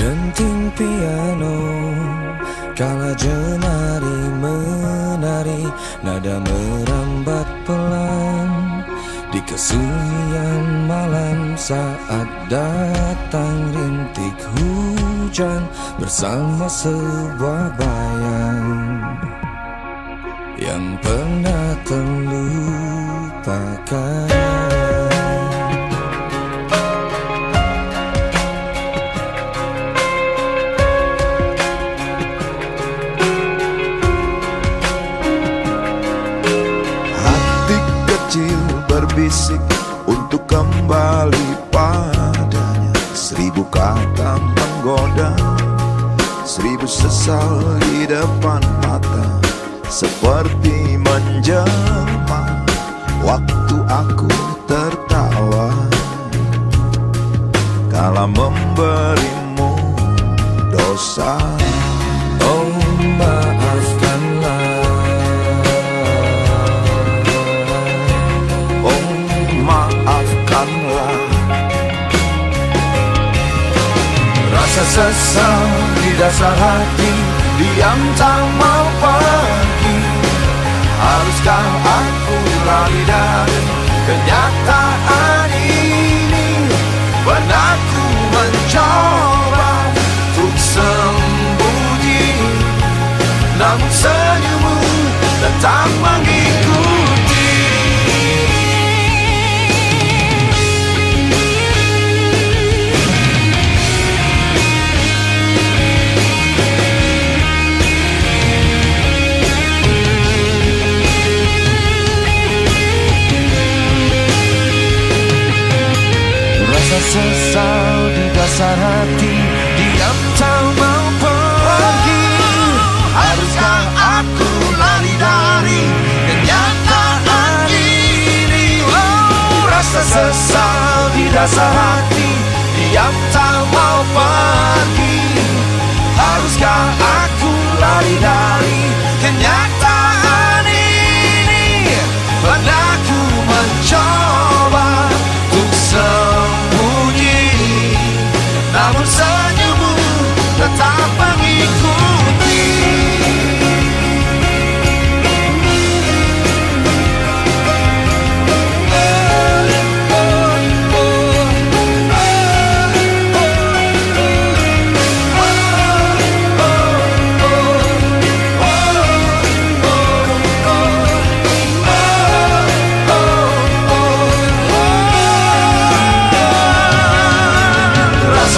Denting piano Kala jenari menari Nada merambat pelan. Di kesunyian malam Saat datang rintik hujan Bersama sebuah bayang. Yang pernah terlupakan untuk kembali padanya Seribu kata menggoda Seribu sesal di depan mata Seperti menjelma Waktu aku tertawa. Kala memberimu dosa Rasa sesal di dasar hati Diam tak mau sesal di dasar hati Diam tak mau pergi. Haruskah aku lari dari kenyataan ini? Oh, Rasa sesal di dasar hati Diam tak mau pergi. Haruskah aku lari dari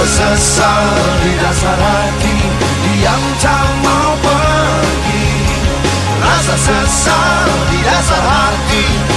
sesal di dasar hati Diam tak mau pergi. Rasa sesal di dasar hati